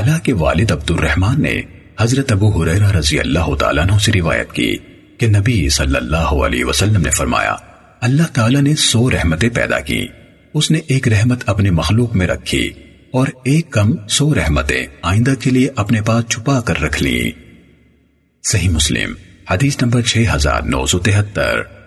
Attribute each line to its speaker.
Speaker 1: علا کے والد عبد الرحمن نے حضرت ابو حریرہ رضی اللہ تعالیٰ عنہ سے روایت کی کہ نبی صلی اللہ علیہ وسلم نے فرمایا، اللہ تعالیٰ نے سو رحمتیں پیدا کی۔ اس نے ایک رحمت اپنے مخلوق میں رکھی اور ایک کم سو رحمتیں آئندہ کے لیے اپنے پاس چھپا کر رکھ لی صحیح مسلم، حدیث نمبر 6973